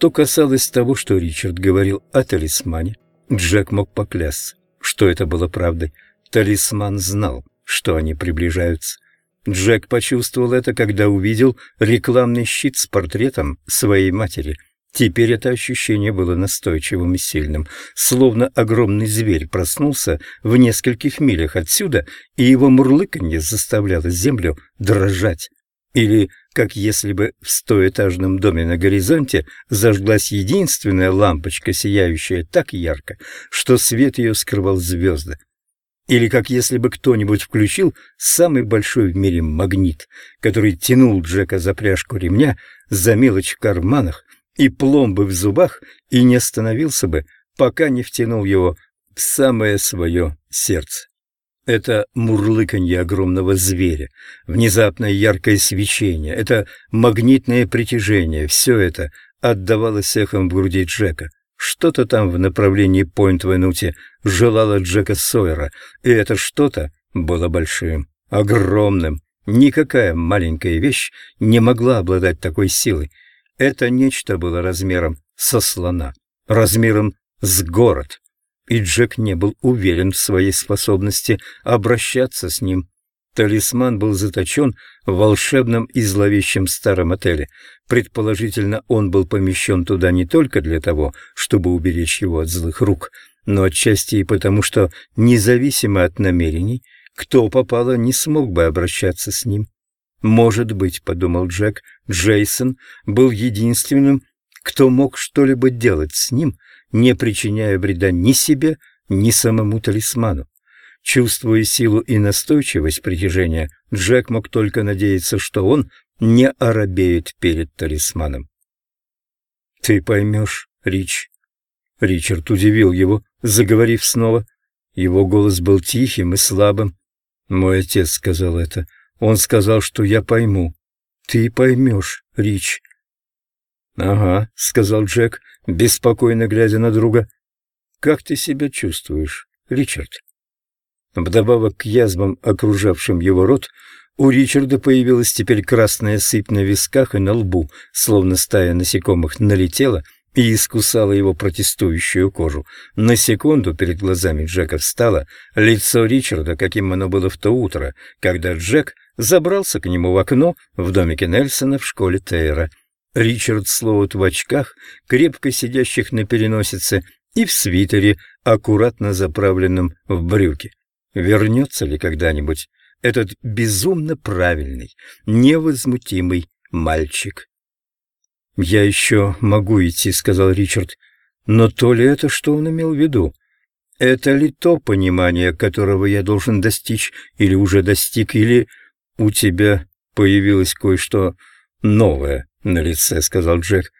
Что касалось того, что Ричард говорил о талисмане, Джек мог поклясться, что это было правдой. Талисман знал, что они приближаются. Джек почувствовал это, когда увидел рекламный щит с портретом своей матери. Теперь это ощущение было настойчивым и сильным, словно огромный зверь проснулся в нескольких милях отсюда, и его мурлыканье заставляло землю дрожать. Или как если бы в стоэтажном доме на горизонте зажглась единственная лампочка, сияющая так ярко, что свет ее скрывал звезды. Или как если бы кто-нибудь включил самый большой в мире магнит, который тянул Джека за пряжку ремня, за мелочь в карманах и пломбы в зубах, и не остановился бы, пока не втянул его в самое свое сердце. Это мурлыканье огромного зверя, внезапное яркое свечение, это магнитное притяжение, все это отдавалось эхом в груди Джека. Что-то там в направлении Пойнт-Венути желало Джека Сойера, и это что-то было большим, огромным. Никакая маленькая вещь не могла обладать такой силой. Это нечто было размером со слона, размером с город и Джек не был уверен в своей способности обращаться с ним. Талисман был заточен в волшебном и зловещем старом отеле. Предположительно, он был помещен туда не только для того, чтобы уберечь его от злых рук, но отчасти и потому, что, независимо от намерений, кто попало, не смог бы обращаться с ним. «Может быть», — подумал Джек, — Джейсон был единственным, кто мог что-либо делать с ним, не причиняя вреда ни себе, ни самому талисману. Чувствуя силу и настойчивость притяжения, Джек мог только надеяться, что он не оробеет перед талисманом. «Ты поймешь, Рич». Ричард удивил его, заговорив снова. Его голос был тихим и слабым. «Мой отец сказал это. Он сказал, что я пойму. Ты поймешь, Рич». «Ага», — сказал Джек, беспокойно глядя на друга. «Как ты себя чувствуешь, Ричард?» Вдобавок к язвам, окружавшим его рот, у Ричарда появилась теперь красная сыпь на висках и на лбу, словно стая насекомых налетела и искусала его протестующую кожу. На секунду перед глазами Джека встало лицо Ричарда, каким оно было в то утро, когда Джек забрался к нему в окно в домике Нельсона в школе Тейра. Ричард Слоут в очках, крепко сидящих на переносице, и в свитере, аккуратно заправленном в брюки. Вернется ли когда-нибудь этот безумно правильный, невозмутимый мальчик? «Я еще могу идти», — сказал Ричард. «Но то ли это, что он имел в виду? Это ли то понимание, которого я должен достичь, или уже достиг, или у тебя появилось кое-что новое?» На лице, — сказал Джек.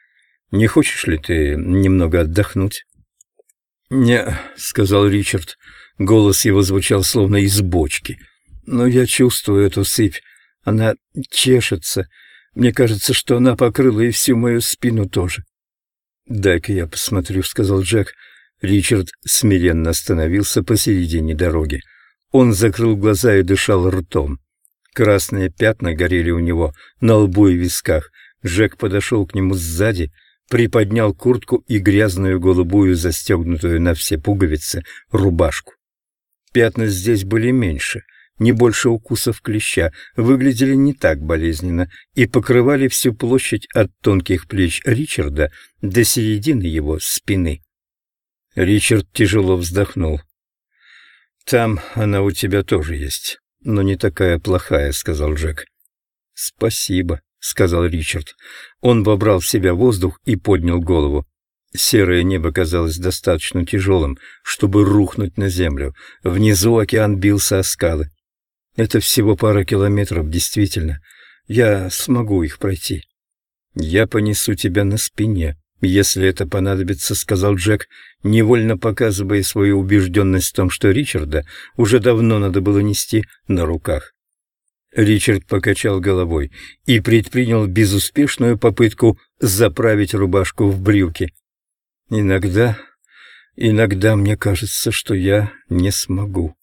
«Не хочешь ли ты немного отдохнуть?» «Не», — сказал Ричард. Голос его звучал словно из бочки. «Но я чувствую эту сыпь. Она чешется. Мне кажется, что она покрыла и всю мою спину тоже». «Дай-ка я посмотрю», — сказал Джек. Ричард смиренно остановился посередине дороги. Он закрыл глаза и дышал ртом. Красные пятна горели у него на лбу и висках. Жек подошел к нему сзади, приподнял куртку и грязную голубую, застегнутую на все пуговицы, рубашку. Пятна здесь были меньше, не больше укусов клеща, выглядели не так болезненно и покрывали всю площадь от тонких плеч Ричарда до середины его спины. Ричард тяжело вздохнул. «Там она у тебя тоже есть, но не такая плохая», — сказал Джек. «Спасибо», — сказал Ричард. Он вобрал в себя воздух и поднял голову. Серое небо казалось достаточно тяжелым, чтобы рухнуть на землю. Внизу океан бился о скалы. Это всего пара километров, действительно. Я смогу их пройти. Я понесу тебя на спине, если это понадобится, сказал Джек, невольно показывая свою убежденность в том, что Ричарда уже давно надо было нести на руках. Ричард покачал головой и предпринял безуспешную попытку заправить рубашку в брюки. «Иногда, иногда мне кажется, что я не смогу.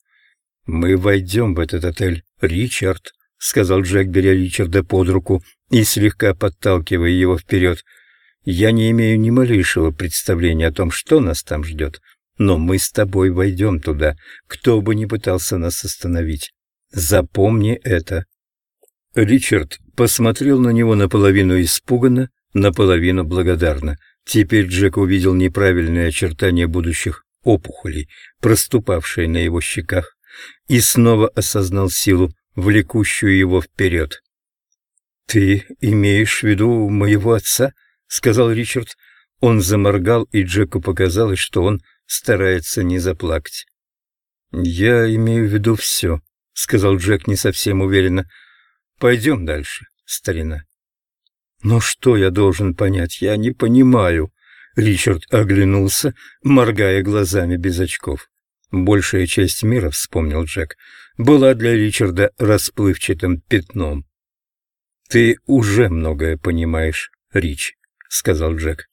Мы войдем в этот отель, Ричард», — сказал Джек, беря Ричарда под руку и слегка подталкивая его вперед. Я не имею ни малейшего представления о том, что нас там ждет, но мы с тобой войдем туда, кто бы ни пытался нас остановить. Запомни это». Ричард посмотрел на него наполовину испуганно, наполовину благодарно. Теперь Джек увидел неправильные очертания будущих опухолей, проступавшие на его щеках, и снова осознал силу, влекущую его вперед. «Ты имеешь в виду моего отца?» — сказал Ричард. Он заморгал, и Джеку показалось, что он старается не заплакать. «Я имею в виду все», — сказал Джек не совсем уверенно. «Пойдем дальше, старина». «Но что я должен понять? Я не понимаю». Ричард оглянулся, моргая глазами без очков. Большая часть мира, вспомнил Джек, была для Ричарда расплывчатым пятном. «Ты уже многое понимаешь, Рич», — сказал Джек.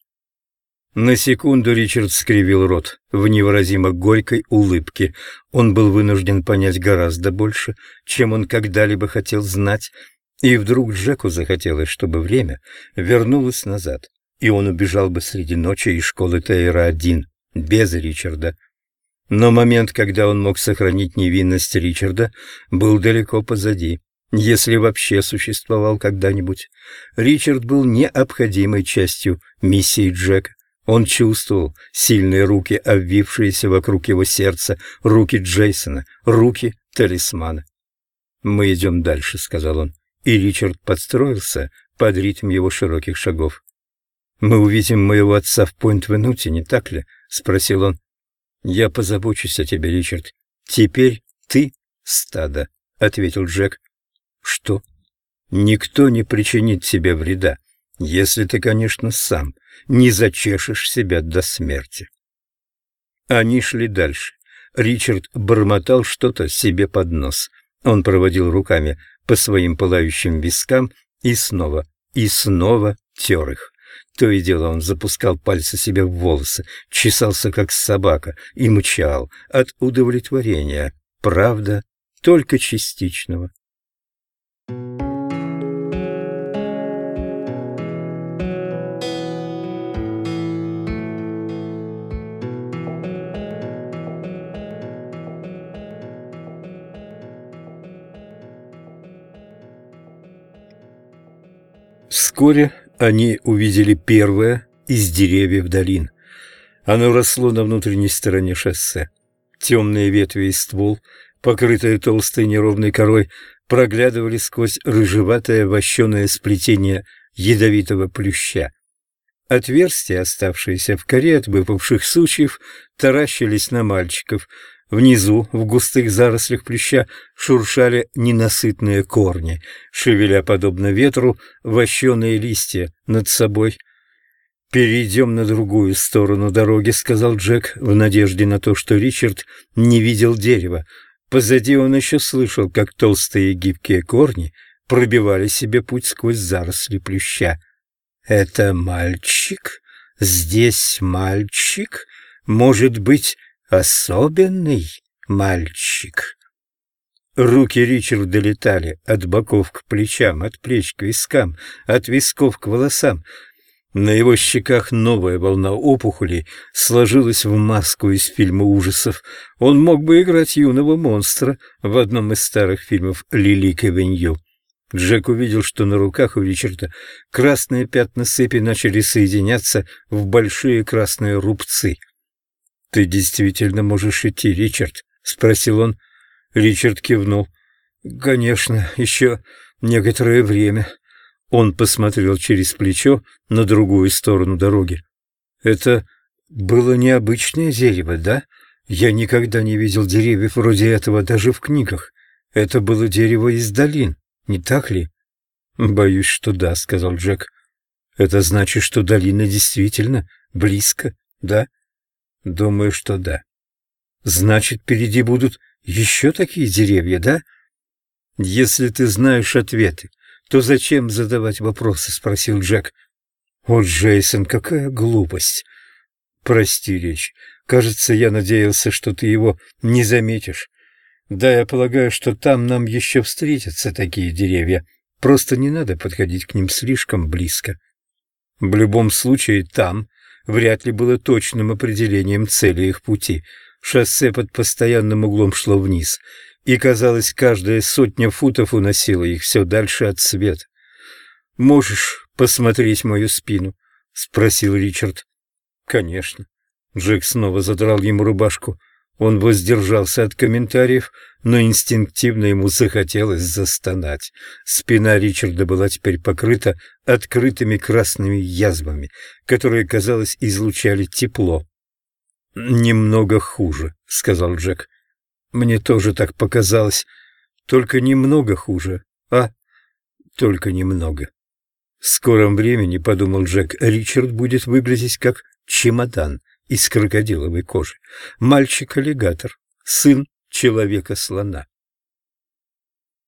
На секунду Ричард скривил рот в невыразимо горькой улыбке. Он был вынужден понять гораздо больше, чем он когда-либо хотел знать, и вдруг Джеку захотелось, чтобы время вернулось назад, и он убежал бы среди ночи из школы Тейра-1, без Ричарда. Но момент, когда он мог сохранить невинность Ричарда, был далеко позади, если вообще существовал когда-нибудь. Ричард был необходимой частью миссии Джека. Он чувствовал сильные руки, обвившиеся вокруг его сердца, руки Джейсона, руки талисмана. «Мы идем дальше», — сказал он, и Ричард подстроился под ритм его широких шагов. «Мы увидим моего отца в Пойнт-Венуте, не так ли?» — спросил он. «Я позабочусь о тебе, Ричард. Теперь ты стадо», — ответил Джек. «Что?» «Никто не причинит тебе вреда, если ты, конечно, сам не зачешешь себя до смерти». Они шли дальше. Ричард бормотал что-то себе под нос. Он проводил руками по своим пылающим вискам и снова, и снова тер их. То и дело он запускал пальцы себе в волосы, чесался как собака и мчал от удовлетворения, правда, только частичного. Вскоре они увидели первое из деревьев долин. Оно росло на внутренней стороне шоссе. Темные ветви и ствол, покрытые толстой неровной корой, проглядывали сквозь рыжеватое вощеное сплетение ядовитого плюща. Отверстия, оставшиеся в коре от выпавших сучьев, таращились на мальчиков — Внизу, в густых зарослях плюща, шуршали ненасытные корни, шевеля, подобно ветру, вощеные листья над собой. «Перейдем на другую сторону дороги», — сказал Джек, в надежде на то, что Ричард не видел дерева. Позади он еще слышал, как толстые гибкие корни пробивали себе путь сквозь заросли плюща. «Это мальчик? Здесь мальчик? Может быть, особенный мальчик. Руки Ричарда летали от боков к плечам, от плеч к вискам, от висков к волосам. На его щеках новая волна опухолей сложилась в маску из фильма ужасов. Он мог бы играть юного монстра в одном из старых фильмов «Лили Кевенью». Джек увидел, что на руках у Ричарда красные пятна сыпи начали соединяться в большие красные рубцы — «Ты действительно можешь идти, Ричард?» — спросил он. Ричард кивнул. «Конечно, еще некоторое время». Он посмотрел через плечо на другую сторону дороги. «Это было необычное дерево, да? Я никогда не видел деревьев вроде этого даже в книгах. Это было дерево из долин, не так ли?» «Боюсь, что да», — сказал Джек. «Это значит, что долина действительно близко, да?» Думаю, что да. Значит, впереди будут еще такие деревья, да? Если ты знаешь ответы, то зачем задавать вопросы, спросил Джек. О, Джейсон, какая глупость. Прости, речь. Кажется, я надеялся, что ты его не заметишь. Да, я полагаю, что там нам еще встретятся такие деревья. Просто не надо подходить к ним слишком близко. В любом случае, там вряд ли было точным определением цели их пути. Шоссе под постоянным углом шло вниз, и, казалось, каждая сотня футов уносила их все дальше от света. «Можешь посмотреть мою спину?» — спросил Ричард. «Конечно». Джек снова задрал ему рубашку. Он воздержался от комментариев, но инстинктивно ему захотелось застонать. Спина Ричарда была теперь покрыта открытыми красными язвами, которые, казалось, излучали тепло. «Немного хуже», — сказал Джек. «Мне тоже так показалось. Только немного хуже, а? Только немного». В скором времени, — подумал Джек, — Ричард будет выглядеть как чемодан из крокодиловой кожи. Мальчик-аллигатор, сын человека-слона.